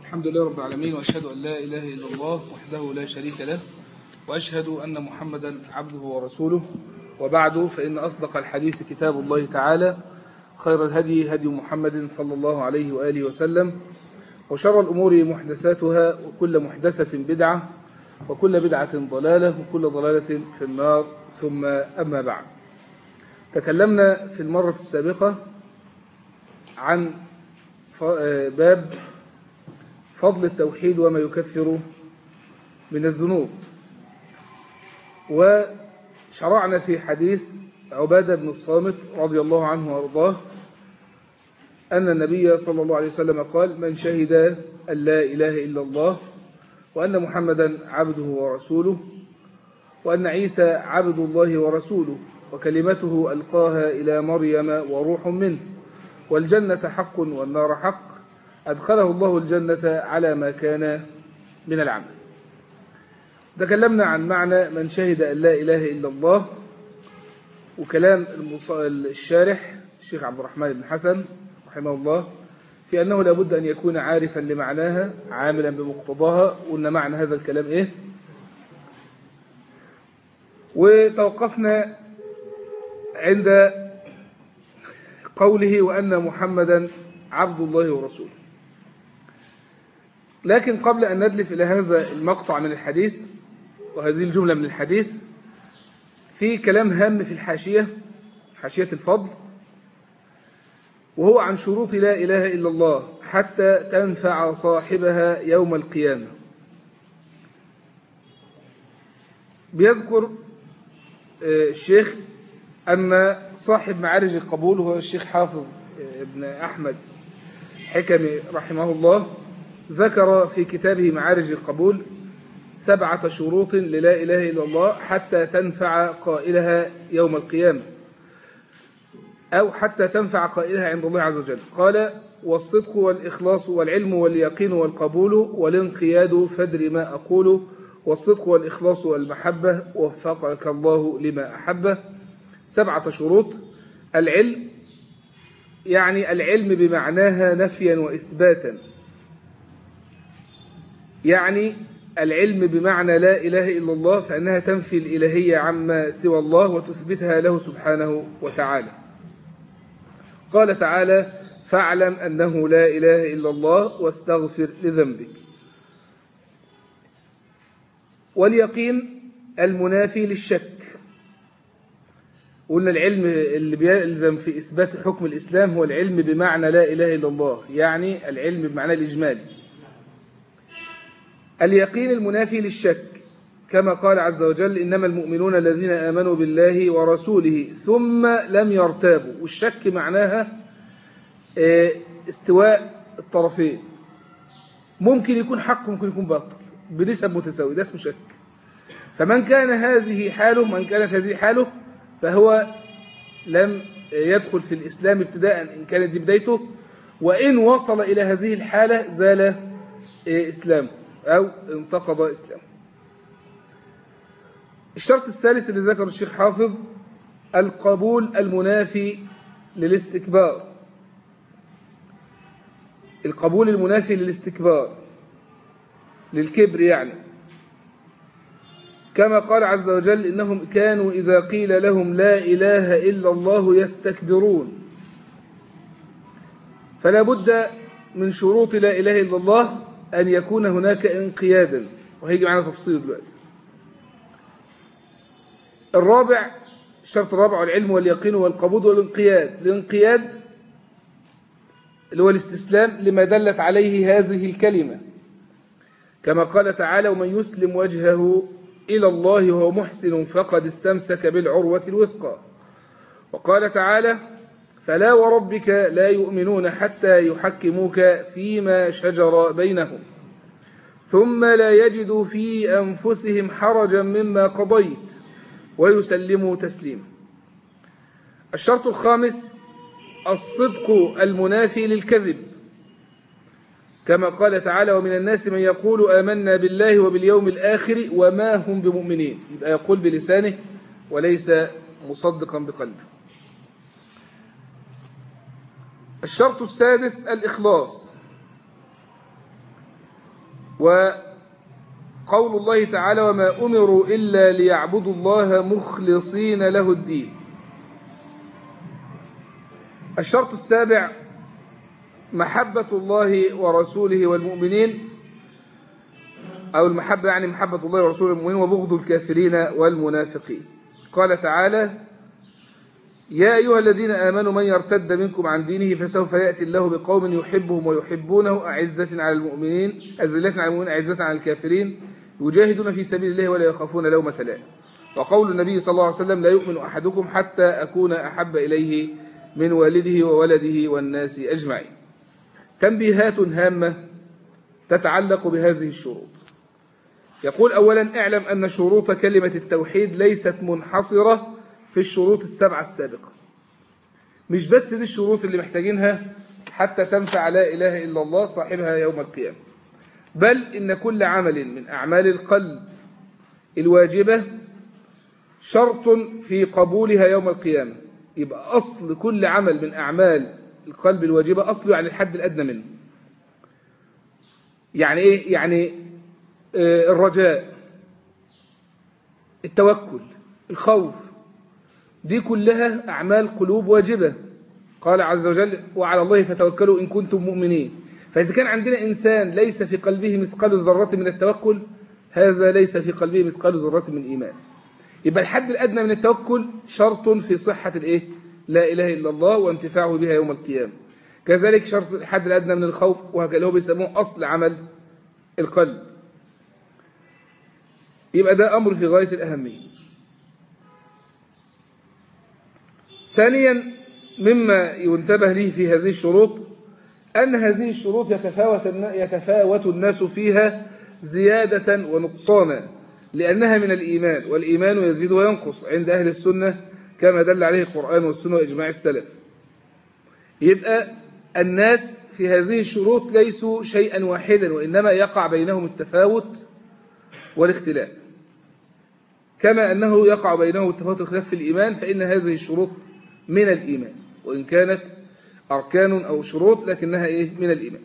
الحمد لله رب العالمين وأشهد أن لا إله إلا الله وحده لا شريك له وأشهد أن محمدا عبده ورسوله. وبعد فإن أصدق الحديث كتاب الله تعالى خير الهدي هدي محمد صلى الله عليه وآله وسلم وشر الأمور محدثاتها وكل محدثة بدعة وكل بدعة ضلالة وكل ضلالة في النار. ثم أما بعد. تكلمنا في المرة السابقة عن باب فضل التوحيد وما يكفر من الذنوب. وشرعنا في حديث عبادة بن الصامت رضي الله عنه وأرضاه أن النبي صلى الله عليه وسلم قال من شهد أن لا إله إلا الله وأن محمدا عبده ورسوله وأن عيسى عبد الله ورسوله وكلمته ألقاها إلى مريم وروح منه. والجنة حق والنار حق. أدخله الله الجنة على ما كان من العمل. تكلمنا عن معنى من شهد أن لا إله إلا الله وكلام الشارح الشيخ عبد الرحمن بن حسن رحمه الله في أنه لابد أن يكون عارفا لمعناها عاملا بمقتضاها. وأن معنى هذا الكلام إيه؟ وتوقفنا عند قوله وأن محمدا عبد الله ورسوله. لكن قبل أن ندلف إلى هذا المقطع من الحديث وهذه الجملة من الحديث في كلام هام في الحاشية حاشية الفضل وهو عن شروط لا إله إلا الله حتى تنفع صاحبها يوم القيامة. بيذكر الشيخ أن صاحب معارج القبول هو الشيخ حافظ ابن أحمد حكمي رحمه الله ذكر في كتابه معارج القبول سبعة شروط للا إله إلا الله حتى تنفع قائلها يوم القيامة أو حتى تنفع قائلها عند الله عز وجل. قال والصدق والإخلاص والعلم واليقين والقبول والانقياد فدر ما أقول والصدق والإخلاص والمحبة وفقك الله لما أحبه. سبعة شروط. العلم يعني العلم بمعناها نفيا وإثباتا. يعني العلم بمعنى لا إله إلا الله فإنها تنفي الإلهية عما سوى الله وتثبتها له سبحانه وتعالى. قال تعالى فاعلم أنه لا إله إلا الله واستغفر لذنبك. واليقين المنافي للشك. قلنا العلم اللي بيلزم في إثبات حكم الإسلام هو العلم بمعنى لا إله إلا الله يعني العلم بمعنى الإجمالي اليقين المنافي للشك كما قال عز وجل إنما المؤمنون الذين آمنوا بالله ورسوله ثم لم يرتابوا. والشك معناها استواء الطرفين. ممكن يكون حق ممكن يكون باطل بنسب متساوية ده اسمه شك. فمن كان هذه حاله من كانت هذه حاله فهو لم يدخل في الإسلام ابتداء إن كانت دي بدايته وإن وصل إلى هذه الحالة زال إسلامه أو انتقض إسلامه. الشرط الثالث اللي ذكر الشيخ حافظ القبول المنافي للاستكبار. القبول المنافي للاستكبار للكبر يعني. كما قال عز وجل إنهم كانوا إذا قيل لهم لا إله إلا الله يستكبرون. فلا بد من شروط لا إله إلا الله أن يكون هناك انقيادا. وهيجي معنا تفصيل دلوقتي. الرابع الشرط الرابع العلم واليقين والقبول والانقياد. الانقياد اللي هو الاستسلام لما دلت عليه هذه الكلمة. كما قال تعالى ومن يسلم وجهه إلى الله وهو محسن فقد استمسك بالعروة الوثقى. وقال تعالى فلا وربك لا يؤمنون حتى يحكموك فيما شجر بينهم ثم لا يجدوا في أنفسهم حرجا مما قضيت ويسلموا تسليما. الشرط الخامس الصدق المنافي للكذب. كما قال تعالى ومن الناس من يقول آمنا بالله وباليوم الآخر وما هم بمؤمنين. يبقى يقول بلسانه وليس مصدقا بقلبه. الشرط السادس الإخلاص. وقول الله تعالى وما أمروا إلا ليعبدوا الله مخلصين له الدين. الشرط السابع محبة الله ورسوله والمؤمنين أو المحبة يعني محبة الله ورسوله والمؤمنين وبغض الكافرين والمنافقين. قال تعالى يا أيها الذين آمنوا من يرتد منكم عن دينه فسوف يأتي الله بقوم يحبهم ويحبونه أعزة على المؤمنين أذلة على المؤمنين أعزة على الكافرين يجاهدون في سبيل الله ولا يخافون لومة لائم وقول النبي صلى الله عليه وسلم لا يؤمن أحدكم حتى أكون أحب إليه من والده وولده والناس أجمعين. تنبيهات هامة تتعلق بهذه الشروط. يقول أولا اعلم أن شروط كلمة التوحيد ليست منحصرة في الشروط السبعة السابقة. مش بس دي الشروط اللي محتاجينها حتى تنفع لا إله إلا الله صاحبها يوم القيامة بل إن كل عمل من أعمال القلب الواجبة شرط في قبولها يوم القيامة. يبقى أصل كل عمل من أعمال القلب الواجبة أصله يعني الحد الأدنى منه. يعني إيه؟ يعني آه الرجاء التوكل الخوف. دي كلها أعمال قلوب واجبة. قال عز وجل وعلى الله فتوكلوا إن كنتم مؤمنين. فإذا كان عندنا إنسان ليس في قلبه مثقال ذرة من التوكل هذا ليس في قلبه مثقال ذرة من إيمان. يبقى الحد الأدنى من التوكل شرط في صحة الإيه؟ لا إله إلا الله وانتفاعه بها يوم القيامة. كذلك شرط الحد الأدنى من الخوف وهكذا هو بيسموه أصل عمل القلب. يبقى ده أمر في غاية الأهمية. ثانيا مما ينتبه له في هذه الشروط أن هذه الشروط يتفاوت يتفاوت الناس فيها زيادة ونقصانا لأنها من الإيمان والإيمان يزيد وينقص عند أهل السنة كما دل عليه القرآن والسنة وإجماع السلف. يبقى الناس في هذه الشروط ليسوا شيئا واحدا وإنما يقع بينهم التفاوت والاختلاف. كما أنه يقع بينهم التفاوت والاختلاف في الإيمان فإن هذه الشروط من الإيمان. وإن كانت أركان أو شروط لكنها إيه؟ من الإيمان.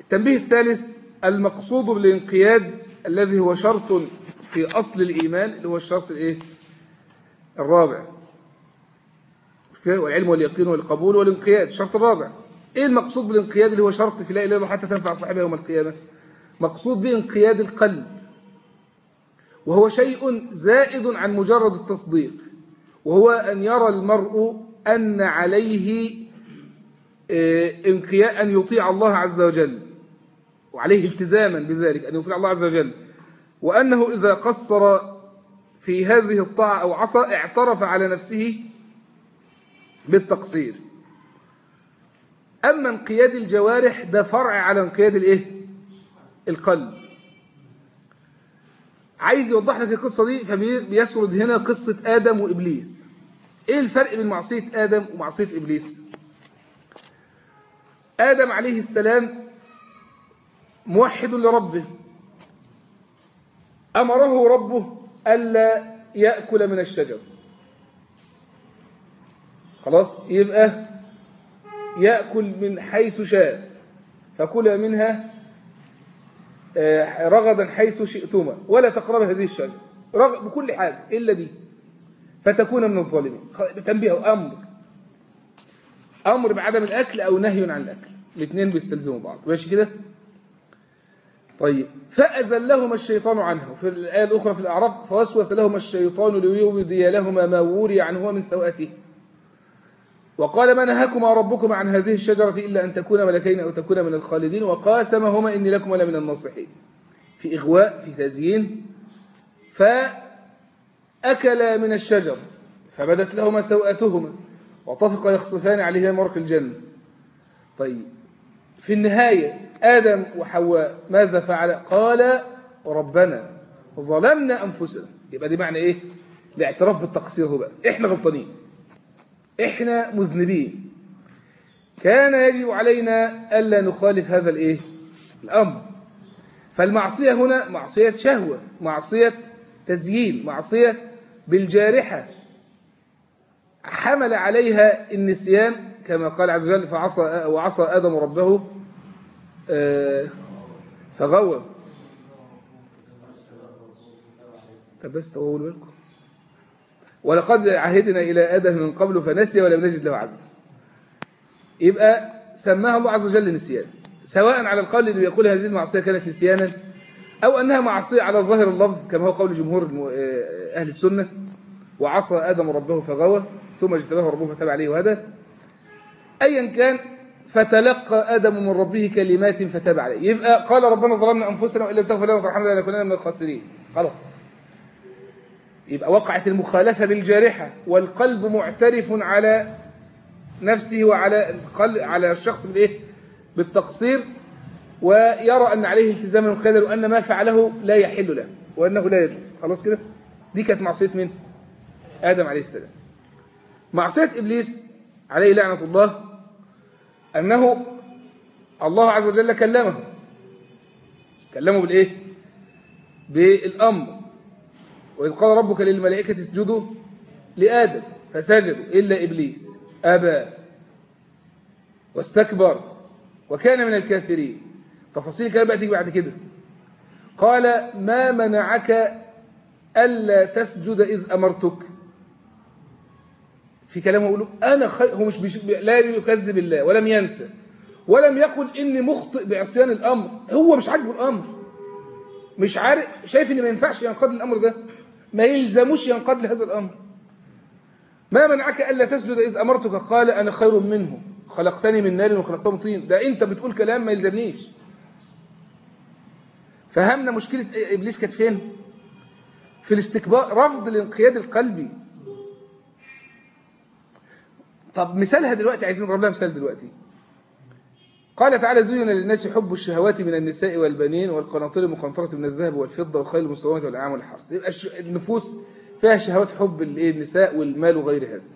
التنبيه الثالث المقصود بالانقياد الذي هو شرط في أصل الإيمان اللي هو الشرط الإيه؟ الرابع. والعلم واليقين والقبول والانقياد الشرط الرابع. إيه المقصود بالانقياد اللي هو شرط في لا إله إلا الله حتى تنفع صاحبها يوم القيامة؟ مقصود به انقياد القلب. وهو شيء زائد عن مجرد التصديق. وهو أن يرى المرء أن عليه انقياد أن يطيع الله عز وجل. وعليه التزاما بذلك أن يطيع الله عز وجل. وأنه إذا قصر في هذه الطاعة أو عصى اعترف على نفسه بالتقصير. أما انقياد الجوارح ده فرع على انقياد الإيه؟ القلب. عايز يوضح لك القصة دي فبيسرد هنا قصة آدم وإبليس. إيه الفرق بين معصية آدم ومعصية إبليس؟ آدم عليه السلام موحد لربه. أمره ربه ألا يأكل من الشجر. خلاص؟ يبقى يأكل من حيث شاء. فكل منها رغدا حيث شئتما ولا تقرب هذه الشجرة بكل حاجة إلا دي. فتكون من الظالمين. تنبيه أمر. أمر بعدم الأكل أو نهي عن الأكل. الاثنين بيستلزموا بعض. ماشي كده؟ طيب. فأزلهما الشيطان عنه. في الآية الأخرى في الأعراف فوسوس لهما الشيطان ليبدي لهما ما وري عنهما من سوءته. وقال ما نهاكما ربكما عن هذه الشجرة إلا أن تكونا ملكين أو تكونا من الخالدين. وقاسمهما إني لكما لمن الناصحين. في إغواء في تزيين. فأكلا من الشجر فبدت لهما سوءتهما وطفقا يخصفان عليهما مرق الجنة. طيب. في النهاية آدم وحواء ماذا فعل؟ قال ربنا ظلمنا أنفسنا. يبقى دي معنى إيه؟ الاعتراف بالتقصير هو بقى. إحنا غلطانين. إحنا مذنبين. كان يجب علينا ألا نخالف هذا الإيه؟ الأمر. فالمعصية هنا معصية شهوة معصية تزيين معصية بالجارحة. حمل عليها النسيان كما قال عز وجل فعصى وعصى آدم ربه فغوى. طب بس طولوا بالكم ولقد عهدنا إلى آدم من قبل فنسي ولم نجد له عزما يبقى سماها الله عز وجل نسيان. سواء على القول اللي بيقول هذه المعصية كانت نسيانا أو أنها معصية على ظاهر اللفظ كما هو قول جمهور أهل السنة. وعصى آدم ربه فغوى ثم اجتباه ربه فتاب عليه وهدى. أيا كان فتلقى آدم من ربه كلمات فتاب عليه. يبقى قال ربنا ظلمنا أنفسنا وإن لم تغفر لنا وترحمنا لنكونن من الخاسرين. خلاص. يبقى وقعت المخالفة بالجارحة والقلب معترف على نفسه وعلى على الشخص بالايه بالتقصير ويرى أن عليه التزاما وقدر وأن ما فعله لا يحل له وأنه لا يجوز. خلاص كده؟ دي كانت معصية من آدم عليه السلام. معصية إبليس عليه لعنة الله أنه الله عز وجل كلمه. كلمه بالإيه؟ بالأمر. وإذ قال ربك للملائكة اسجدوا لآدم فسجدوا إلا إبليس. أبى. واستكبر. وكان من الكافرين. تفاصيل الكلام بقى تيجي بعد كده. قال ما منعك ألا تسجد إذ أمرتك. في كلامه يقول أنا خي... هو مش بيش... لا يكذب الله ولم ينسى ولم يقل إني مخطئ بعصيان الأمر. هو مش عاجبه الأمر. مش عارف شايف إن ما ينفعش ينقاد الأمر ده. ما يلزموش ينقاد لهذا الأمر. ما منعك ألا تسجد إذ أمرتك؟ قال أنا خير منه. خلقتني من نار وخلقته من طين. ده أنت بتقول كلام ما يلزمنيش. فهمنا مشكلة إبليس كانت فين؟ في الاستكبار رفض الانقياد القلبي طب مثالها دلوقتي عايزين نضرب لها مثال دلوقتي. قال تعالى زين للناس حب الشهوات من النساء والبنين والقناطير المقنطرة من الذهب والفضة والخيل المسومة والأنعام والحرث. يبقى النفوس فيها شهوات حب؟ النساء والمال وغير هذا.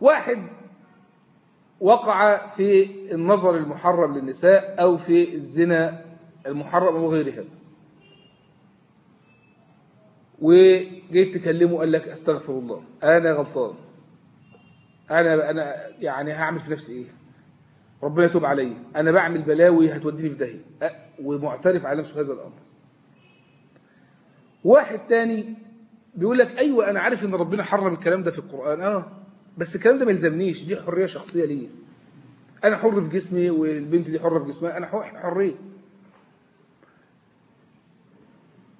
واحد وقع في النظر المحرم للنساء أو في الزنا المحرم أو غير هذا. وجيت تكلمه قال لك أستغفر الله أنا غلطان أنا أنا يعني هعمل في نفسي إيه؟ ربنا يتوب علي. أنا بعمل بلاوي هتوديني في داهية. أه، ومعترف على نفسه هذا الأمر. واحد تاني بيقول لك أيوة أنا عارف إن ربنا حرم الكلام ده في القرآن. آه بس الكلام ده ما يلزمنيش. دي حرية شخصية ليا. أنا حر في جسمي والبنت دي حرة في جسمها. أنا حر- حرية.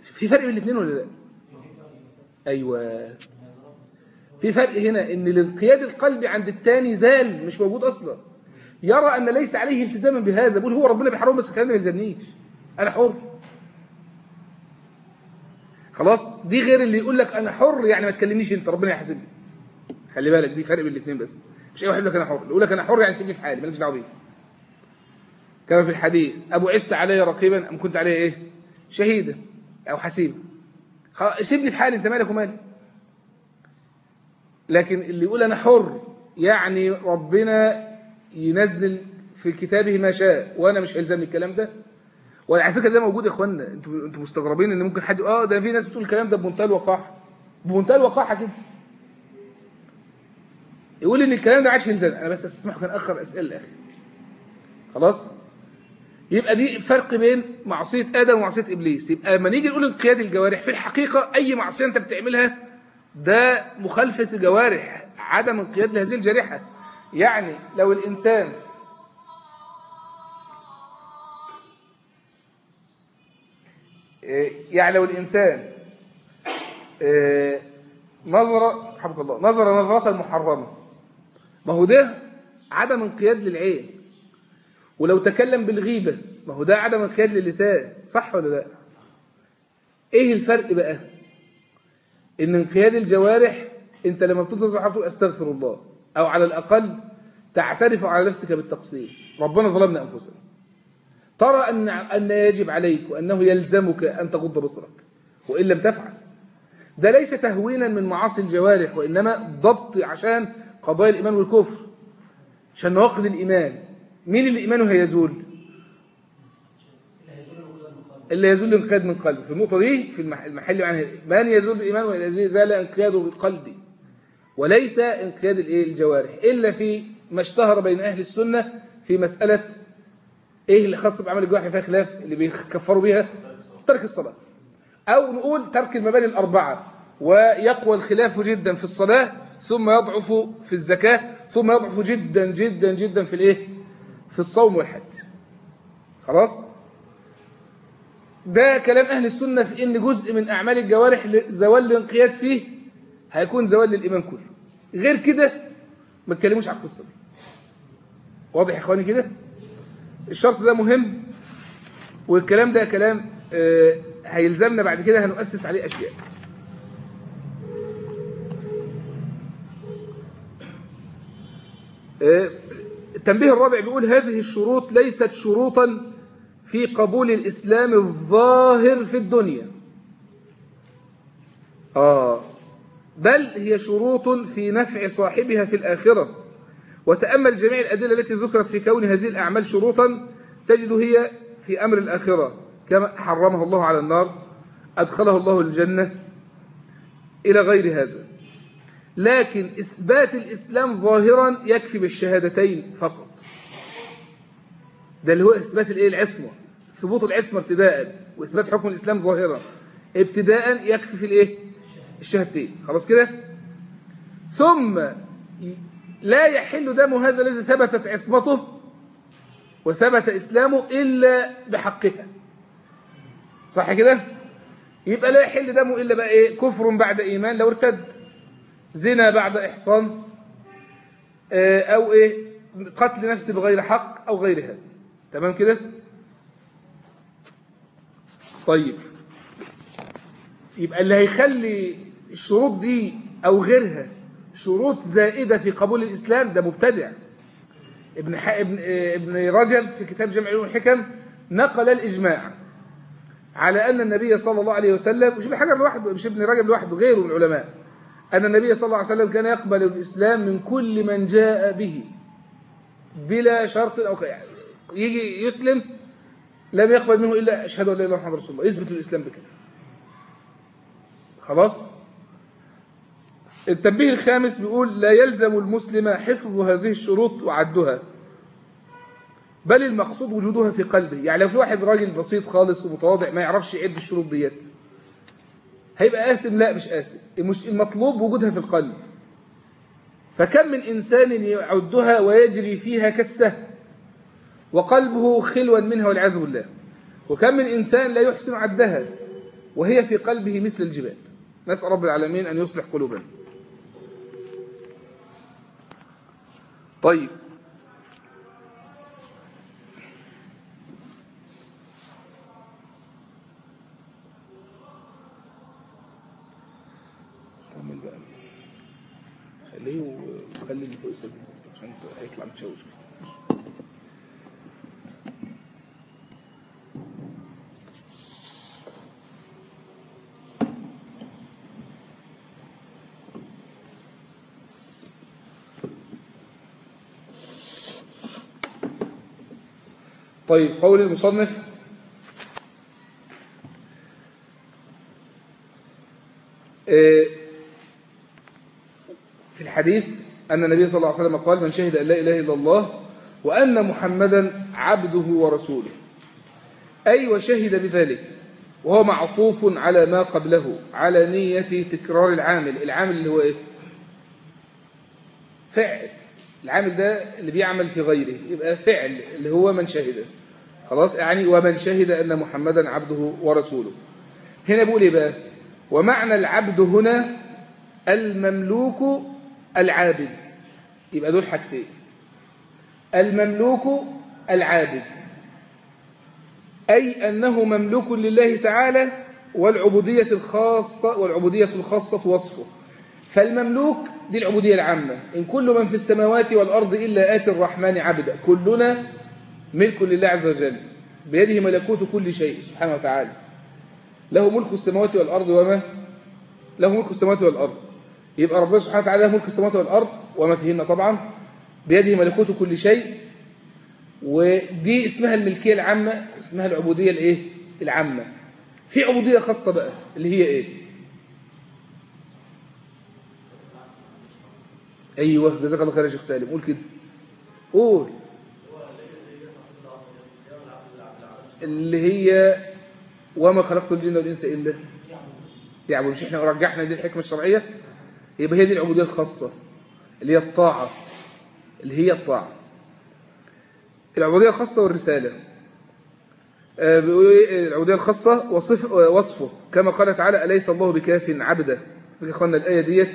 في فرق بين الاثنين ولا لا؟ أيوة. في فرق هنا إن الانقياد القلبي عند التاني زال مش موجود أصلا. يرى أن ليس عليه التزاما بهذا بيقول هو ربنا بيحرم بس الكلام ده ما يلزمنيش. أنا حر. خلاص؟ دي غير اللي يقول لك أنا حر يعني ما تكلمنيش أنت ربنا يحاسبني. خلي بالك دي فرق بين الاثنين بس. مش أي واحد يقول لك أنا حر. يقول لك أنا حر يعني سيبني في حالي مالكش دعوة بيه. كما في الحديث أبو عست علي رقيبا أم كنت عليه إيه؟ شهيدا أو حسيبا سيبني في حالي أنت مالك ومالي؟ لكن اللي يقول أنا حر يعني ربنا ينزل في كتابه ما شاء وأنا مش هيلزمني الكلام ده؟ وعلى فكرة ده موجود يا إخوانا أنتوا أنتوا مستغربين إن ممكن حد آه ده في ناس بتقول الكلام ده بمنتهى الوقاحة. بمنتهى الوقاحة كده. يقول إن الكلام ده عادش يلزمني أنا بس أستسمحكم كان أخر أسئلة الأخي خلاص؟ يبقى دي فرق بين معصية آدم ومعصية إبليس. يبقى لما نيجي نقول انقياد الجوارح في الحقيقة أي معصية أنت بتعملها ده مخالفة جوارح عدم انقياد لهذه الجارحة يعني لو الإنسان إيه، يعني لو الإنسان إيه، نظر رحمك الله نظر نظرة محرمة ما هو ده عدم انقياد للعين. ولو تكلم بالغيبة ما هو ده عدم انقياد للسان صح ولا لا؟ إيه الفرق بقى؟ إن انقياد الجوارح أنت لما بتنظر على طول أستغفر الله أو على الأقل تعترف على نفسك بالتقصير. ربنا ظلمنا أنفسنا. ترى أن أن يجب عليك وأنه يلزمك أن تغض بصرك وإن لم تفعل. ده ليس تهوينا من معاصي الجوارح وإنما ضبط عشان قضايا الإيمان والكفر. عشان نواقض الإيمان. مين اللي إيمانه هيزول؟ اللي يزول الانقياد من قلبه. في النقطة دي في المح- المحل يعني من يزول بإيمانه إذا زال انقياده بالقلب. وليس انقياد الإيه؟ الجوارح. إلا في ما اشتهر بين أهل السنة في مسألة إيه اللي خاص بعمل الجوارح فيها خلاف اللي بيكفروا بيها؟ ترك الصلاة. أو نقول ترك المباني الأربعة. ويقوى الخلاف جدا في الصلاة ثم يضعف في الزكاة ثم يضعف جدا جدا جدا في الإيه؟ في الصوم والحج. خلاص؟ ده كلام أهل السنة في إن جزء من أعمال الجوارح زوال الانقياد فيه هيكون زوال للإيمان كله. غير كده ما تكلموش على القصة دي. واضح يا إخواني كده؟ الشرط ده مهم والكلام ده كلام آه، هيلزمنا بعد كده هنؤسس عليه أشياء. آه، التنبيه الرابع بيقول هذه الشروط ليست شروطا في قبول الإسلام الظاهر في الدنيا. آه. بل هي شروط في نفع صاحبها في الآخرة. وتأمل جميع الأدلة التي ذكرت في كون هذه الأعمال شروطا تجد هي في أمر الآخرة. كما حرمه الله على النار أدخله الله الجنة إلى غير هذا. لكن إثبات الإسلام ظاهرا يكفي بالشهادتين فقط. ده اللي هو إثبات الإيه؟ العصمة. ثبوت العصمة ابتداء وإثبات حكم الإسلام ظاهرا. ابتداء يكفي في الإيه؟ الشهادتين. خلاص كده؟ ثم لا يحل دم هذا الذي ثبتت عصمته وثبت إسلامه إلا بحقها. صح كده؟ يبقى لا يحل دمه إلا بقى إيه؟ كفر بعد إيمان لو ارتد. زنا بعد إحصان آه، أو إيه؟ قتل نفس بغير حق أو غير هذا. تمام كده؟ طيب. يبقى اللي هيخلي الشروط دي أو غيرها شروط زائدة في قبول الإسلام ده مبتدع. ابن ابن ابن رجب في كتاب جمع علوم الحكم نقل الإجماع على أن النبي صلى الله عليه وسلم مش ابن حجر لوحده مش ابن رجب لوحده غيره من العلماء. أن النبي صلى الله عليه وسلم كان يقبل الإسلام من كل من جاء به بلا شرط أو يعني يجي يسلم لم يقبل منه إلا أشهد أن لا إله إلا الله محمد رسول الله. يثبت الإسلام بكده. خلاص؟ التنبيه الخامس بيقول لا يلزم المسلم حفظ هذه الشروط وعدها بل المقصود وجودها في قلبه. يعني لو في واحد راجل بسيط خالص ومتواضع ما يعرفش يعد الشروط ديت هيبقى قاسم لا مش قاسم المطلوب وجودها في القلب. فكم من إنسان يعدها ويجري فيها كالسهم وقلبه خلوا منها والعياذ بالله. وكم من إنسان لا يحسن عدها وهي في قلبه مثل الجبال. نسأل رب العالمين أن يصلح قلوبنا. طيب. خليه وخلي اللي فوق عشان هيطلع متشوش. طيب قول المصنف. آه، في الحديث أن النبي صلى الله عليه وسلم قال من شهد أن لا إله إلا الله وأن محمدا عبده ورسوله. أي وشهد بذلك وهو معطوف على ما قبله على نية تكرار العامل. العامل اللي هو إيه؟ فعل. العامل ده اللي بيعمل في غيره يبقى فعل اللي هو من شهد خلاص؟ يعني ومن شهد أن محمدا عبده ورسوله. هنا بيقول إيه بقى؟ ومعنى العبد هنا المملوك العابد. يبقى دول حاجتين. المملوك العابد. أي أنه مملوك لله تعالى والعبودية الخاصة والعبودية الخاصة وصفه. فالمملوك دي العبودية العامة. إن كل من في السماوات والأرض إلا آتي الرحمن عبدا. كلنا ملك لله عز وجل بيده ملكوت كل شيء سبحانه وتعالى. له ملك السماوات والأرض وما له ملك السماوات والأرض. يبقى ربنا سبحانه وتعالى له ملك السماوات والأرض وما فيهن طبعا. بيده ملكوت كل شيء. ودي اسمها الملكية العامة اسمها العبودية الإيه؟ العامة. في عبودية خاصة بقى اللي هي إيه؟ أيوه جزاك الله خير يا شيخ سالم. قول كده. قول. اللي هي وما خلقت الجن والإنس إلا يعني مش إحنا رجحنا دي الحكمة الشرعية؟ يبقى هي دي العبودية الخاصة اللي هي الطاعة اللي هي الطاعة. العبودية الخاصة والرسالة. آه، العبودية الخاصة وصف وصفه. كما قال تعالى أليس الله بكاف عبده؟ يا إخوانا الآية ديت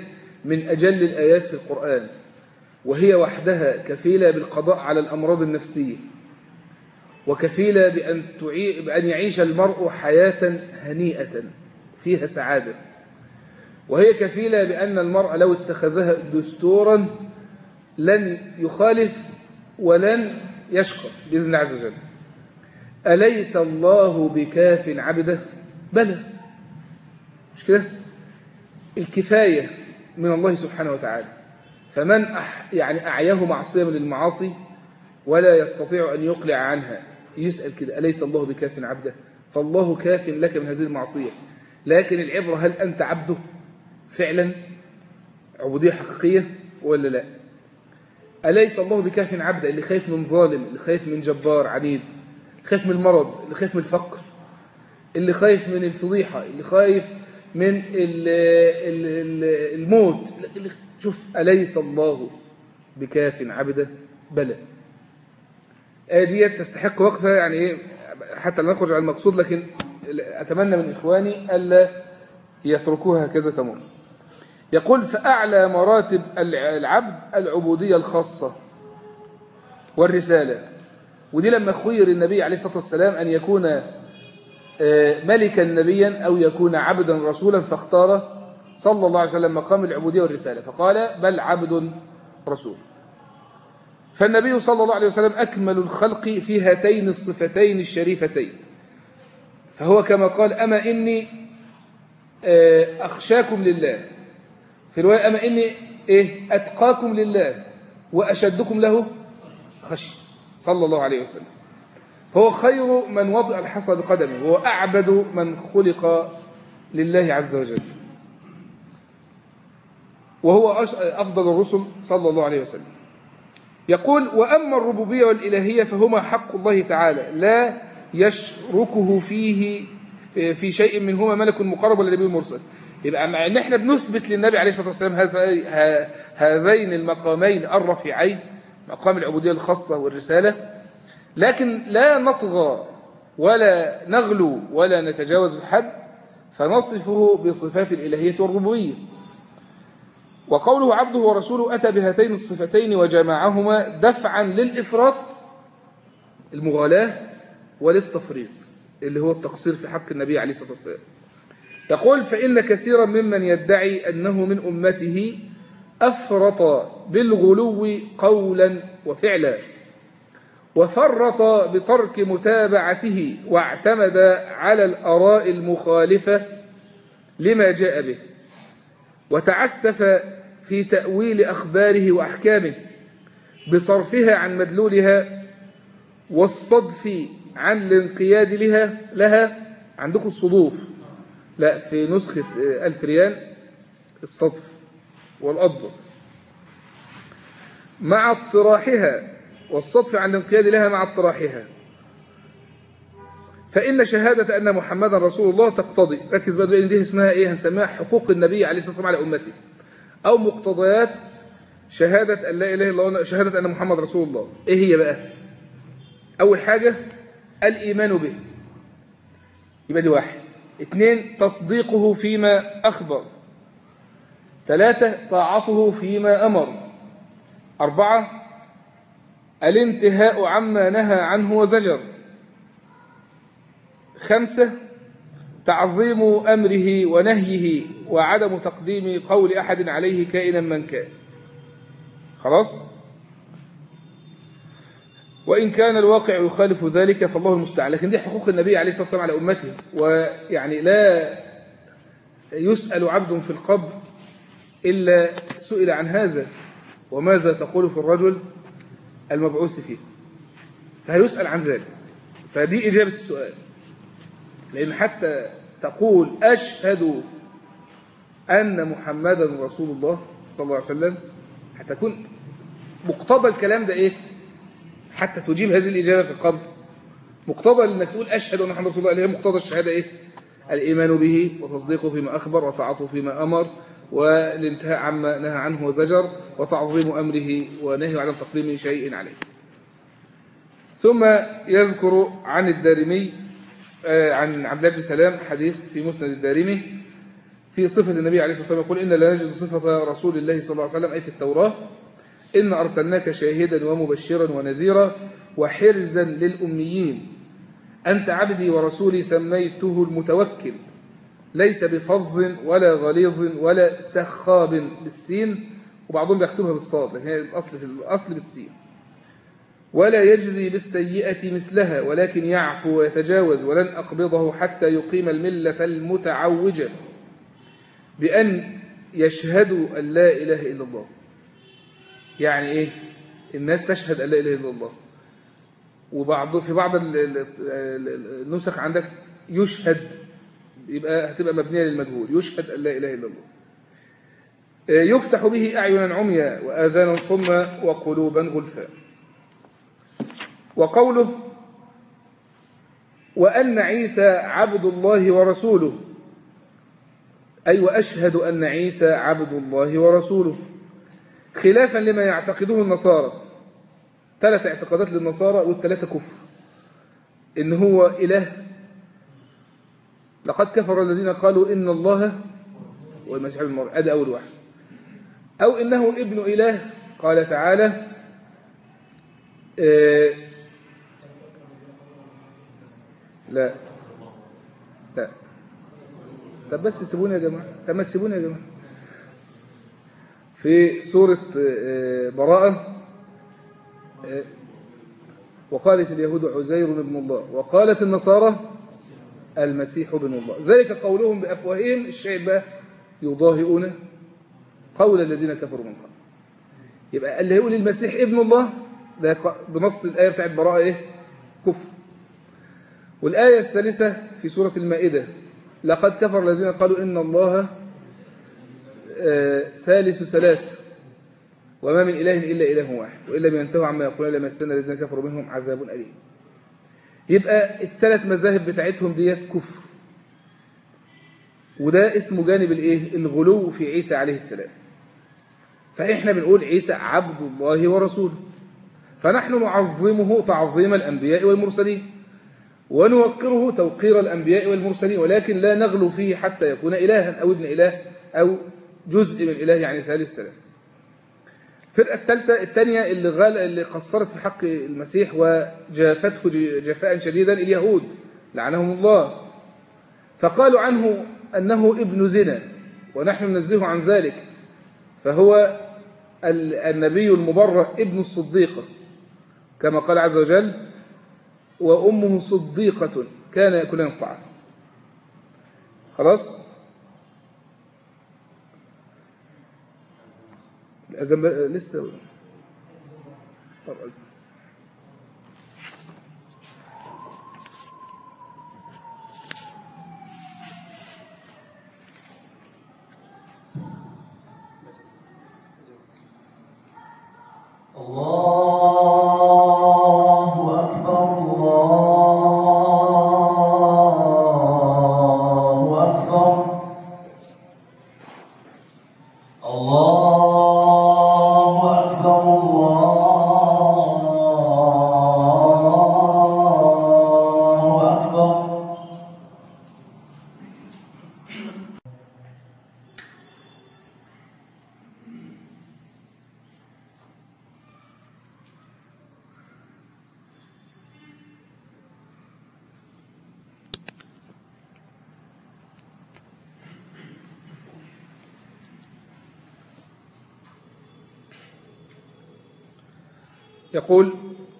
من أجل الآيات في القرآن. وهي وحدها كفيلة بالقضاء على الأمراض النفسية. وكفيلة بأن, تعي... بأن يعيش المرء حياة هنيئة فيها سعادة. وهي كفيلة بأن المرء لو اتخذها دستورا لن يخالف ولن يشقى بإذن الله عز وجل. أليس الله بكاف عبده؟ بلى. مش كده؟ الكفاية من الله سبحانه وتعالى. فمن أح يعني أعياه معصية من المعاصي ولا يستطيع أن يقلع عنها. يسأل كده أليس الله بكاف عبده؟ فالله كاف لك من هذه المعصية. لكن العبرة هل أنت عبده فعلا؟ عبودية حقيقية ولا لا؟ أليس الله بكاف عبده؟ اللي خايف من ظالم اللي خايف من جبار عنيد. خايف من المرض اللي خايف من الفقر. اللي خايف من الفضيحة اللي خايف من ال ال ال الموت. شوف أليس الله بكاف عبده؟ بلى. آية تستحق وقفة يعني إيه حتى لا نخرج عن المقصود لكن أتمنى من إخواني ألا يتركوها هكذا تمر يقول فأعلى مراتب العبد العبودية الخاصة والرسالة. ودي لما خير النبي عليه الصلاة والسلام أن يكون آه، ملكا نبيا أو يكون عبدا رسولا فاختار صلى الله عليه وسلم مقام العبودية والرسالة. فقال بل عبد رسول. فالنبي صلى الله عليه وسلم أكمل الخلق في هاتين الصفتين الشريفتين. فهو كما قال أما إني آه، أخشاكم لله. في رواية أما إني إيه أتقاكم لله وأشدكم له خشية. صلى الله عليه وسلم. هو خير من وضع الحصى بقدمه هو أعبد من خلق لله عز وجل. وهو أفضل الرسل صلى الله عليه وسلم. يقول وأما الربوبية والإلهية فهما حق الله تعالى لا يشركه فيه في شيء منهما ملك مقرب ولا نبي مرسل. يبقى مع إن إحنا بنثبت للنبي عليه الصلاة والسلام هذين المقامين الرفيعين مقام العبودية الخاصة والرسالة لكن لا نطغى ولا نغلو ولا نتجاوز الحد فنصفه بصفات الإلهية والربوبية. وقوله عبده ورسوله أتى بهاتين الصفتين وجمعهما دفعا للإفراط المغالاة وللتفريط اللي هو التقصير في حق النبي عليه الصلاة والسلام. يقول فإن كثيرا ممن يدعي أنه من أمته أفرط بالغلو قولا وفعلا وفرط بترك متابعته واعتمد على الأراء المخالفة لما جاء به. وتعسف في تأويل أخباره وأحكامه بصرفها عن مدلولها والصدف عن الانقياد لها لها. عندكم الصدوف. لا في نسخة الفريان الصدف والأضبط مع اطراحها والصدف عن الانقياد لها مع اطراحها. فإن شهادة أن محمدا رسول الله تقتضي ركز بقى دي اسمها إيه؟ هنسميها حقوق النبي عليه الصلاة والسلام على أمته. أو مقتضيات شهادة أن لا إله إلا الله شهادة أن محمد رسول الله. إيه هي بقى؟ أول حاجة الإيمان به. يبقى دي واحد. اثنين تصديقه فيما أخبر. ثلاثة طاعته فيما أمر. أربعة الانتهاء عما نهى عنه وزجر. خمسة تعظيم أمره ونهيه وعدم تقديم قول أحد عليه كائنا من كان. خلاص؟ وإن كان الواقع يخالف ذلك فالله المستعان. لكن دي حقوق النبي عليه الصلاة والسلام على أمته. ويعني لا يسأل عبد في القبر إلا سئل عن هذا. وماذا تقول في الرجل المبعوث فيه؟ فهيسأل عن ذلك؟ فدي إجابة السؤال. لأن حتى تقول أشهد أن محمدا رسول الله صلى الله عليه وسلم هتكون مقتضى الكلام ده إيه؟ حتى تجيب هذه الإجابة في القبر. مقتضى إنك تقول أشهد أن محمد رسول الله اللي هي مقتضى الشهادة إيه؟ الإيمان به وتصديقه فيما أخبر وطاعته فيما أمر والانتهاء عما نهى عنه وزجر وتعظيم أمره ونهي عن تقديم شيء عليه. ثم يذكر عن الدارمي عن عبد الله بن سلام حديث في مسند الدارمي في صفة النبي عليه الصلاة والسلام يقول إن لا نجد صفة رسول الله صلى الله عليه وسلم أي في التوراة. إن أرسلناك شاهدا ومبشرا ونذيرا وحرزا للأميين. أنت عبدي ورسولي سميته المتوكل. ليس بفظ ولا غليظ ولا سخاب بالسين. وبعضهم بيكتبها بالصاد لكن هي الأصل في الأصل بالسين. ولا يجزي بالسيئة مثلها ولكن يعفو ويتجاوز ولن أقبضه حتى يقيم الملة المتعوجة بأن يشهدوا أن لا إله إلا الله. يعني إيه؟ الناس تشهد أن لا إله إلا الله. وبعض في بعض النسخ عندك يشهد يبقى هتبقى مبنية للمجهول يشهد أن لا إله إلا الله. يفتح به أعينا عميا وآذانا صما وقلوبا غلفا وقوله وأن عيسى عبد الله ورسوله. أي وأشهد أن عيسى عبد الله ورسوله. خلافا لما يعتقده النصارى. ثلاث اعتقادات للنصارى والثلاثة كفر. إن هو إله. لقد كفر الذين قالوا إن الله هو المسيح ابن مريم. هذا أول واحد. أو إنه ابن إله. قال تعالى آه لا. لا. طب بس سيبوني يا جماعة. طب ما تسيبوني يا جماعة. في سورة آه براءة آه وقالت اليهود عزير ابن الله وقالت النصارى المسيح ابن الله. ذلك قولهم بأفواههم الشيء بقى يضاهئون قول الذين كفروا من قبل. يبقى اللي يقول المسيح ابن الله ده بنص الآية بتاعت براءة إيه؟ كفر. والآية الثالثة في سورة المائدة لقد كفر الذين قالوا إن الله ثالث ثلاثة وما من إله إلا إله واحد وإن لم ينتهوا عما يقولون لما استنى الذين كفروا منهم عذاب أليم. يبقى الثلاث مذاهب بتاعتهم ديت كفر. وده اسمه جانب الإيه؟ الغلو في عيسى عليه السلام. فإحنا بنقول عيسى عبد الله ورسوله. فنحن نعظمه تعظيم الأنبياء والمرسلين. ونوقره توقير الأنبياء والمرسلين ولكن لا نغلو فيه حتى يكون إلها أو ابن إله أو جزء من إله يعني ثالث ثلاث الفرقة الثالثة الثانية اللي غال اللي قصرت في حق المسيح وجافته جفاء شديدا اليهود. لعنهم الله. فقالوا عنه أنه ابن زنا ونحن ننزهه عن ذلك. فهو النبي المبرأ ابن الصديقة كما قال عز وجل وأمه صديقة كان يأكلان الطعام. خلاص؟ الأذان لسه؟ طب الله يقول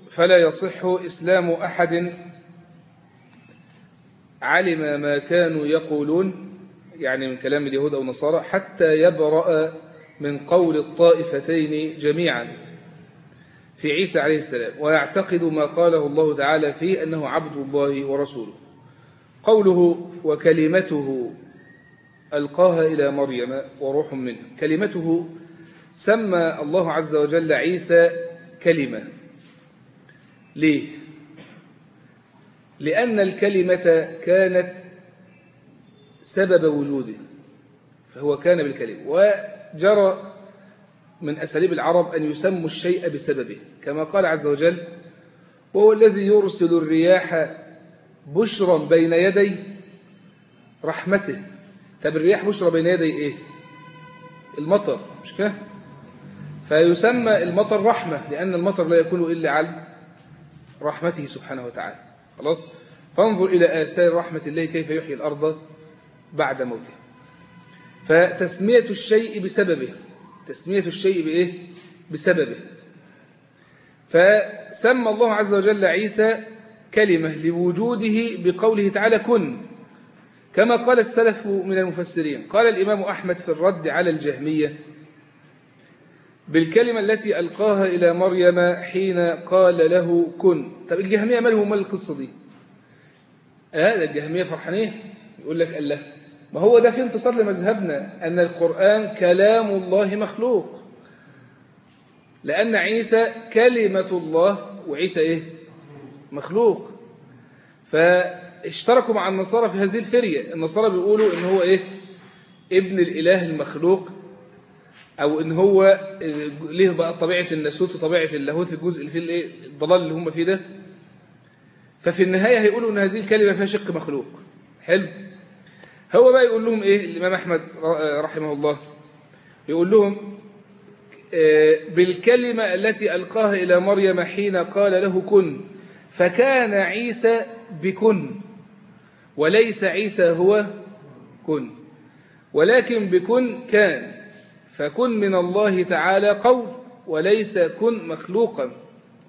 فلا يصح إسلام أحد. علم ما كانوا يقولون يعني من كلام اليهود أو النصارى حتى يبرأ من قول الطائفتين جميعا. في عيسى عليه السلام ويعتقد ما قاله الله تعالى فيه أنه عبد الله ورسوله. قوله وكلمته ألقاها إلى مريم وروح منه. كلمته سمى الله عز وجل عيسى كلمة. ليه؟ لأن الكلمة كانت سبب وجوده فهو كان بالكلمة. وجرى من أساليب العرب أن يسموا الشيء بسببه كما قال عز وجل وهو الذي يرسل الرياح بشرا بين يدي رحمته. طب الرياح بشرى بين يدي إيه؟ المطر مش كده؟ فيسمى المطر رحمة لأن المطر لا يكون إلا على رحمته سبحانه وتعالى. خلاص؟ فانظر إلى آثار رحمة الله كيف يحيي الأرض بعد موتها فتسمية الشيء بسببه. تسمية الشيء بإيه؟ بسببه. فسمى الله عز وجل عيسى كلمة لوجوده بقوله تعالى كن كما قال السلف من المفسرين. قال الإمام أحمد في الرد على الجهمية بالكلمة التي ألقاها إلى مريم حين قال له كن. طب الجهمية ماله مال القصة دي؟ هذا الجهمية فرحانين. يقول لك الله ما هو ده في انتصار لمذهبنا أن القرآن كلام الله مخلوق. لأن عيسى كلمة الله وعيسى إيه؟ مخلوق. فاشتركوا مع النصارى في هذه الفرية. النصارى بيقولوا إن هو إيه؟ ابن الإله المخلوق. أو إن هو ليه بقى طبيعة الناسوت وطبيعة اللاهوت الجزء اللي فيه الإيه؟ الضلال اللي هم فيه ده. ففي النهاية هيقولوا إن هذه الكلمة فيها شق مخلوق. حلو. هو بقى يقول لهم إيه؟ الإمام أحمد رحمه الله. يقول لهم بالكلمة التي ألقاها إلى مريم حين قال له كن فكان عيسى بكن وليس عيسى هو كن. ولكن بكن كان. فكن من الله تعالى قول وليس كن مخلوقا.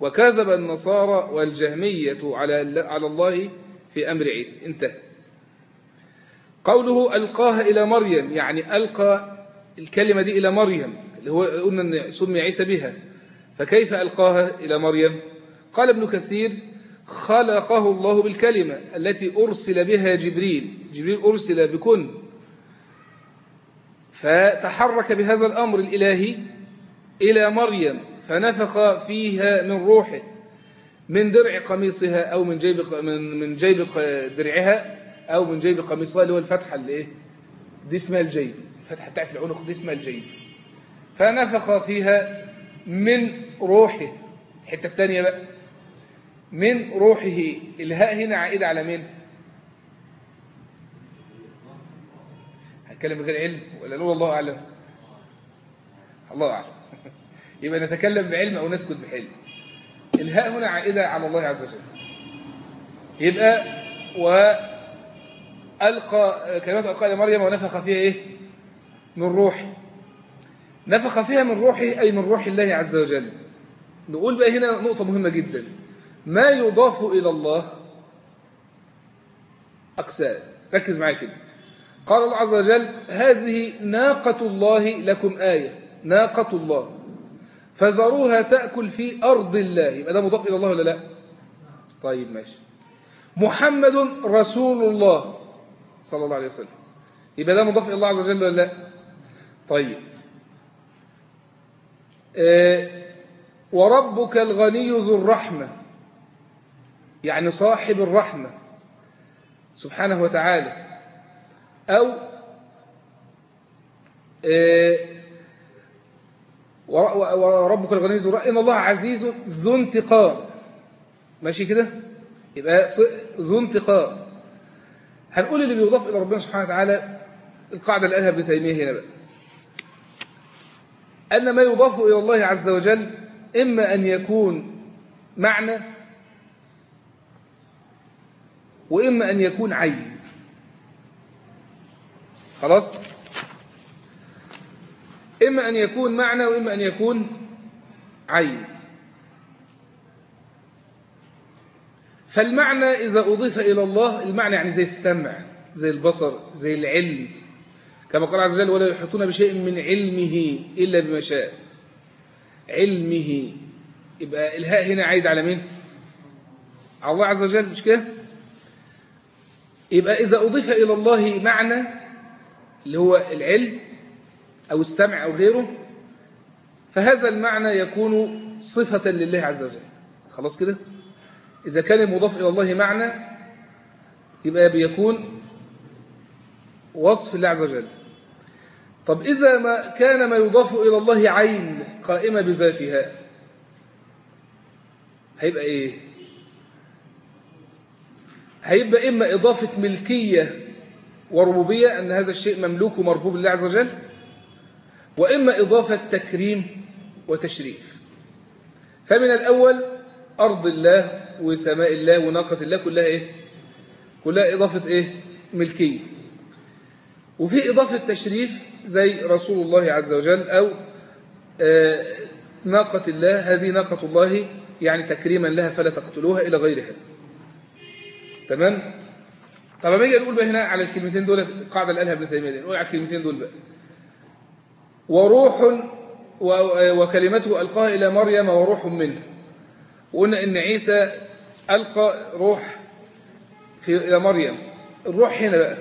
وكذب النصارى والجهمية على على الله في أمر عيسى. انتهى. قوله ألقاها إلى مريم يعني ألقى الكلمة دي إلى مريم اللي هو قلنا أن سمي عيسى بها. فكيف ألقاها إلى مريم؟ قال ابن كثير خلقه الله بالكلمة التي أرسل بها جبريل. جبريل أرسل بكن. فتحرك بهذا الأمر الإلهي إلى مريم فنفخ فيها من روحه من درع قميصها أو من جيب من من جيب درعها أو من جيب قميصها اللي هو الفتحة اللي إيه؟ دي اسمها الجيب الفتحة بتاعت العنق دي اسمها الجيب. فنفخ فيها من روحه. الحتة الثانية بقى من روحه. إلهاء هنا عائدة على مين؟ هتكلم بغير علم ولا نقول الله أعلم؟ الله أعلم. يبقى نتكلم بعلم أو نسكت بحلم. الهاء هنا عائدة على الله عز وجل. يبقى وألقى كلمات ألقى مريم ونفخ فيها إيه؟ من روحه. نفخ فيها من روحه أي من روح الله عز وجل. نقول بقى هنا نقطة مهمة جدا. ما يضاف إلى الله؟ أقسام. ركز معايا كده. قال الله عز وجل هذه ناقة الله لكم آية. ناقة الله. فذروها تأكل في أرض الله. يبقى ده مضاف إلى الله ولا لا؟ طيب ماشي. محمد رسول الله صلى الله عليه وسلم. يبقى ده مضاف إلى الله عز وجل ولا لا؟ طيب. آه وربك الغني ذو الرحمة. يعني صاحب الرحمة. سبحانه وتعالى. أو آه وربك الغني ذو إن الله عزيز ذو انتقام. ماشي كده؟ يبقى ذو انتقام. هنقول اللي بيضاف إلى ربنا سبحانه وتعالى القاعدة اللي قالها ابن تيمية هنا بقى. أن ما يضاف إلى الله عز وجل إما أن يكون معنى وإما أن يكون عين. خلاص؟ إما أن يكون معنى وإما أن يكون عين. فالمعنى إذا أضيف إلى الله المعنى يعني زي السمع زي البصر زي العلم. كما قال عز وجل ولا يحيطون بشيء من علمه إلا بما شاء. علمه. يبقى الهاء هنا عايد على مين؟ على الله عز وجل مش كده؟ يبقى إذا أضيف إلى الله معنى اللي هو العلم أو السمع أو غيره فهذا المعنى يكون صفة لله عز وجل. خلاص كده؟ إذا كان المضاف إلى الله معنى يبقى بيكون وصف الله عز وجل. طب إذا ما كان ما يضاف إلى الله عين قائمة بذاتها هيبقى إيه؟ هيبقى إما إضافة ملكية وربوبية أن هذا الشيء مملوك ومربوب لله عز وجل وإما إضافة تكريم وتشريف. فمن الأول أرض الله وسماء الله وناقة الله كلها إيه؟ كلها إضافة إيه؟ ملكية. وفي إضافة تشريف زي رسول الله عز وجل أو آه، ناقة الله. هذه ناقة الله يعني تكريما لها فلا تقتلوها إلى غير هذا تمام؟ طب ما نيجي نقول بقى هنا على الكلمتين دول القاعدة اللي قالها ابن تيمية دي نقول على الكلمتين دول بقى وروح وكلمته ألقاها إلى مريم وروح منه وقلنا إن عيسى ألقى روح في إلى مريم الروح هنا بقى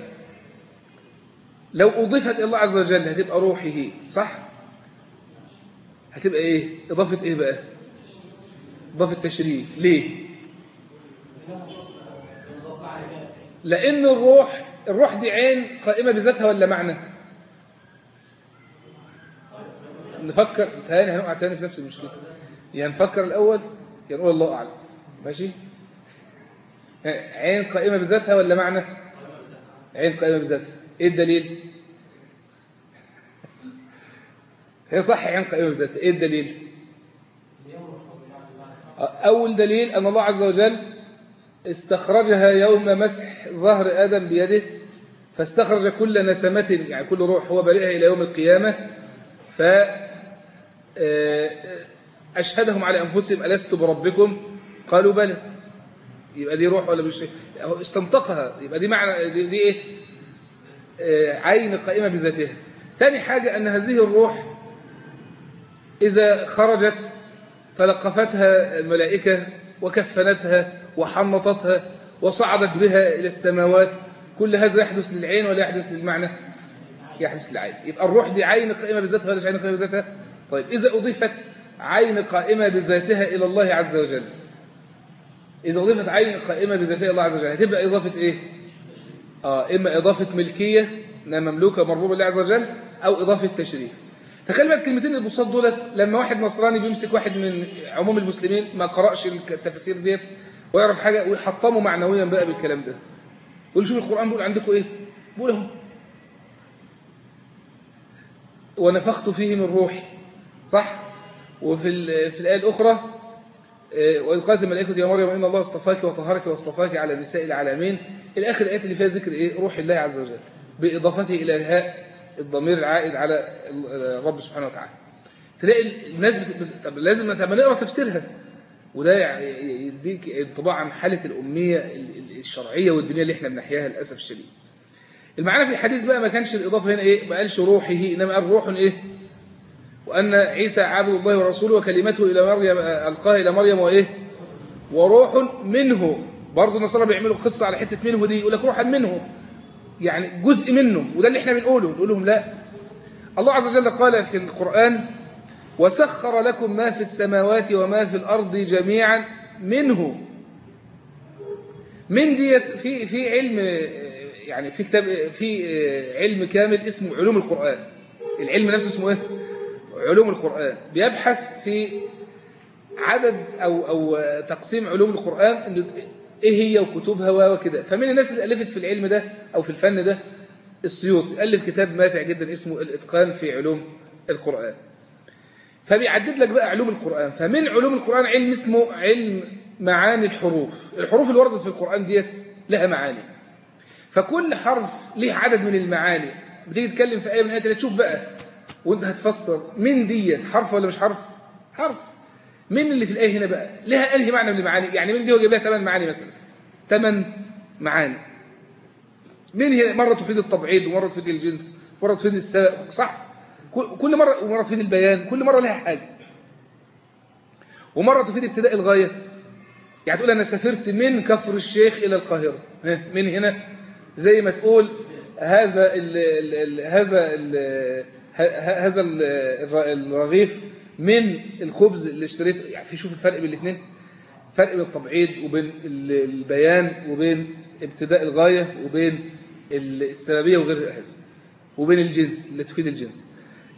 لو أضيفت إلى الله عز وجل هتبقى روحه صح؟ هتبقى إيه؟ إضافة إيه بقى؟ إضافة تشريف ليه؟ لأن الروح الروح دي عين قائمة بذاتها ولا معنى؟ نفكر تاني هنقع تاني في نفس المشكلة يعني نفكر الأول يعني نقول الله أعلم ماشي؟ عين قائمة بذاتها ولا معنى؟ عين قائمة بذاتها إيه الدليل؟ هي صح عين قائمة بذاتها إيه الدليل؟ أول دليل أن الله عز وجل استخرجها يوم مسح ظهر آدم بيده فاستخرج كل نسمة يعني كل روح هو بريئها إلى يوم القيامة ف آه، أشهدهم على أنفسهم ألست بربكم؟ قالوا بلى. يبقى دي روح ولا مش؟ استنطقها. يبقى دي معنى دي, دي إيه؟ آه، عين قائمة بذاتها. تاني حاجة أن هذه الروح إذا خرجت تلقفتها الملائكة وكفنتها وحنطتها وصعدت بها إلى السماوات. كل هذا يحدث للعين ولا يحدث للمعنى يحدث للعين. يبقى الروح دي عين قائمة بذاتها ولا عين قائمة بذاتها؟ طيب إذا أضيفت عين قائمة بذاتها إلى الله عز وجل. إذا أضيفت عين قائمة بذاتها إلى الله عز وجل هتبقى إضافة إيه؟ آه إما إضافة ملكية إنها مملوكة مربوبة لله عز وجل أو إضافة تشريف. تخيل بقى الكلمتين البساط دولت لما واحد نصراني بيمسك واحد من عموم المسلمين ما قرأش التفاسير ديت ويعرف حاجة ويحطمه معنويا بقى بالكلام ده. يقول شوف القرآن بيقول عندكم إيه؟ بيقول اهو ونفخت فيه من روحي. صح؟ وفي في الآية الأخرى آه، وإذ قالت الملائكة يا مريم إن الله اصطفاك وطهرك واصطفاك على نساء العالمين. الآخر الآيات اللي فيها ذكر إيه؟ روح الله عز وجل. بإضافته إلى الهاء الضمير العائد على ال- الرب سبحانه وتعالى. تلاقي الناس بت... طب لازم نقرأ تفسيرها. وده يديك انطباع عن حالة الأمية ال- ال- الشرعية والدنيا اللي إحنا بنحياها للأسف الشديد. المعنى في الحديث بقى ما كانش الإضافة هنا إيه؟ ما قالش روحه إنما قال روح إيه؟ وأن عيسى عبد الله ورسوله وكلمته إلى مريم ألقاها إلى مريم وإيه؟ وروح منه. برضه النصارى بيعملوا قصة على حتة منه دي يقول لك روحا منه. يعني جزء منه. وده اللي إحنا بنقوله. نقول لهم لا. الله عز وجل قال في القرآن وسخر لكم ما في السماوات وما في الأرض جميعا منه. من ديت في في علم يعني في كتاب في علم كامل اسمه علوم القرآن. العلم نفسه اسمه إيه؟ علوم القرآن. بيبحث في عدد أو أو تقسيم علوم القرآن إنه إيه هي وكتبها وكده. فمن الناس اللي ألفت في العلم ده أو في الفن ده السيوطي. ألف كتاب ماتع جدا اسمه الإتقان في علوم القرآن. فبيعدد لك بقى علوم القرآن. فمن علوم القرآن علم اسمه علم معاني الحروف. الحروف اللي وردت في القرآن ديت لها معاني. فكل حرف ليه عدد من المعاني. بتيجي تتكلم في آية من آيات تشوف بقى. وانت هتفسر من ديت حرف ولا مش حرف؟ حرف. من اللي في الآية هنا بقى؟ لها أنهي معنى من المعاني؟ يعني من دي هو جايب لها ثمان معاني مثلا. ثمان معاني. من هي؟ مرة تفيد التبعيد ومرة تفيد الجنس. مرة تفيد السبب صح. كل مرة ومرة تفيد البيان كل مرة لها حاجة. ومرة تفيد ابتداء الغاية. يعني تقول أنا سافرت من كفر الشيخ إلى القاهرة. من هنا. زي ما تقول هذا ال ال ال هذا ال ه- هذا ال- الر- الرغيف من الخبز اللي اشتريته. يعني في شوف الفرق بين الاثنين فرق بين التبعيض وبين ال- البيان وبين ابتداء الغاية وبين ال- السببية وغير هذا. وبين الجنس اللي تفيد الجنس.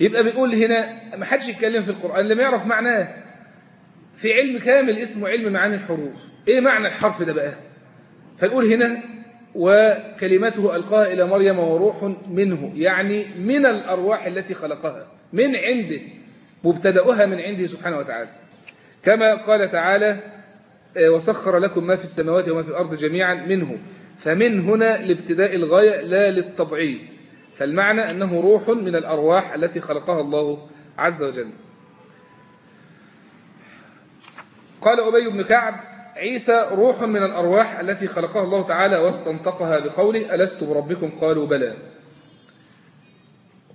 يبقى بنقول هنا ما حدش يتكلم في القرآن لم يعرف معناه. في علم كامل اسمه علم معاني الحروف. إيه معنى الحرف ده بقى؟ فنقول هنا وكلمته ألقاها إلى مريم وروح منه يعني من الأرواح التي خلقها من عنده مبتدأها من عنده سبحانه وتعالى. كما قال تعالى آه، وسخر لكم ما في السماوات وما في الأرض جميعا منه. فمن هنا لابتداء الغاية لا للتبعيض فالمعنى أنه روح من الأرواح التي خلقها الله عز وجل. قال أبي بن كعب عيسى روح من الأرواح التي خلقها الله تعالى واستنطقها بقوله ألست بربكم؟ قالوا بلى.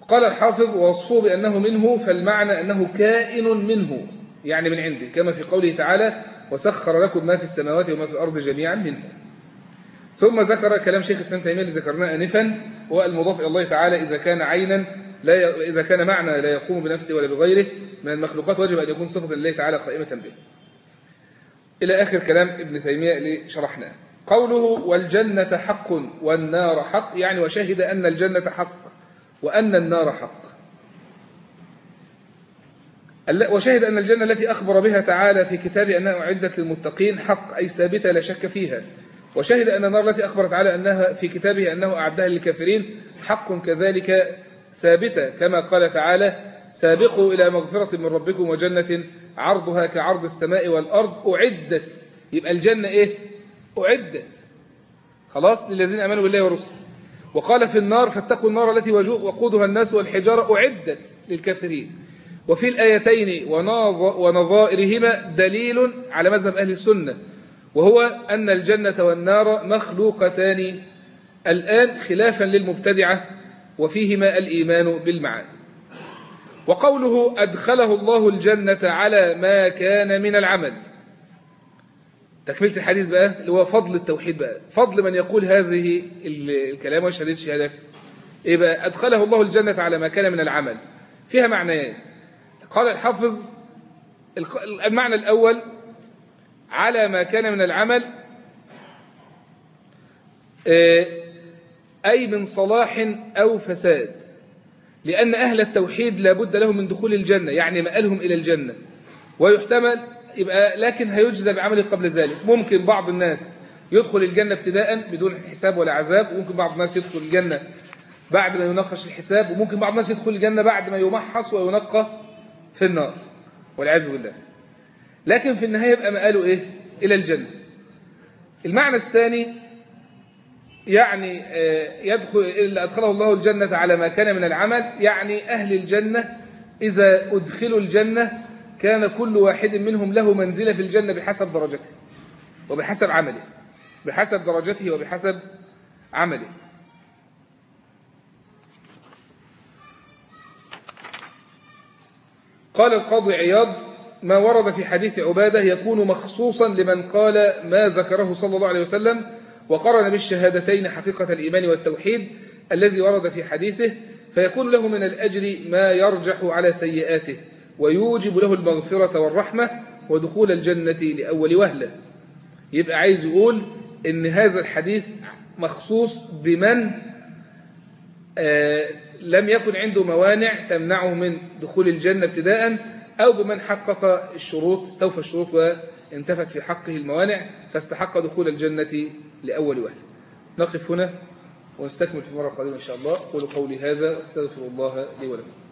قال الحافظ ووصفه بأنه منه فالمعنى أنه كائن منه يعني من عنده كما في قوله تعالى وسخر لكم ما في السماوات وما في الأرض جميعا منه. ثم ذكر كلام شيخ الإسلام تيمية اللي ذكرناه آنفا والمضاف إلى الله تعالى إذا كان عينا لا ي... إذا كان معنى لا يقوم بنفسه ولا بغيره من المخلوقات وجب أن يكون صفة لله تعالى قائمة به. إلى آخر كلام ابن تيمية اللي شرحناه قوله والجنة حق والنار حق يعني وشهد أن الجنة حق وأن النار حق. وشهد أن الجنة التي أخبر بها تعالى في كتابه أنها أعدت للمتقين حق أي ثابتة لا شك فيها. وشهد أن النار التي أخبر تعالى أنها في كتابه أنه أعدها للكافرين حق كذلك ثابتة. كما قال تعالى سابقوا إلى مغفرة من ربكم وجنة عرضها كعرض السماء والأرض. أعدت. يبقى الجنة إيه؟ أعدت. خلاص للذين آمنوا بالله ورسله وقال في النار فاتقوا النار التي وقودها الناس والحجارة. أعدت للكافرين. وفي الآيتين وناظ- ونظائرهما دليل على مذهب أهل السنة. وهو أن الجنة والنار مخلوقتان الآن خلافا للمبتدعة وفيهما الإيمان بالمعاد. وقوله أدخله الله الجنة على ما كان من العمل. تكملة الحديث بقى اللي هو فضل التوحيد بقى. فضل من يقول هذه ال- الكلام وشهادة الشهادات. إيه بقى؟ أدخله الله الجنة على ما كان من العمل. فيها معنيان. قال الحافظ المعنى الأول على ما كان من العمل آه، أي من صلاح أو فساد. لأن أهل التوحيد لابد لهم من دخول الجنة يعني مآلهم إلى الجنة. ويحتمل يبقى لكن هيجزى بعمله قبل ذلك. ممكن بعض الناس يدخل الجنة ابتداء بدون حساب ولا عذاب وممكن بعض الناس يدخل الجنة بعد ما ينقش الحساب وممكن بعض الناس يدخل الجنة بعد ما يمحص وينقى في النار. والعياذ بالله. لكن في النهاية يبقى مآله إيه؟ إلى الجنة. المعنى الثاني يعني آه، يدخل اللي أدخله الله الجنة على ما كان من العمل. يعني أهل الجنة إذا أدخلوا الجنة كان كل واحد منهم له منزلة في الجنة بحسب درجته وبحسب عمله بحسب درجته وبحسب عمله. قال القاضي عياض ما ورد في حديث عبادة يكون مخصوصا لمن قال ما ذكره صلى الله عليه وسلم وقرن بالشهادتين حقيقة الإيمان والتوحيد الذي ورد في حديثه فيكون له من الأجر ما يرجح على سيئاته ويوجب له المغفرة والرحمة ودخول الجنة لأول وهلة. يبقى عايز يقول إن هذا الحديث مخصوص بمن آه، لم يكن عنده موانع تمنعه من دخول الجنة ابتداء أو بمن حقق الشروط استوفى الشروط وانتفت في حقه الموانع فاستحق دخول الجنة لأول وهلة نقف هنا ونستكمل في المرة القادمة إن شاء الله. قولوا قولي هذا وأستغفر الله لي ولكم.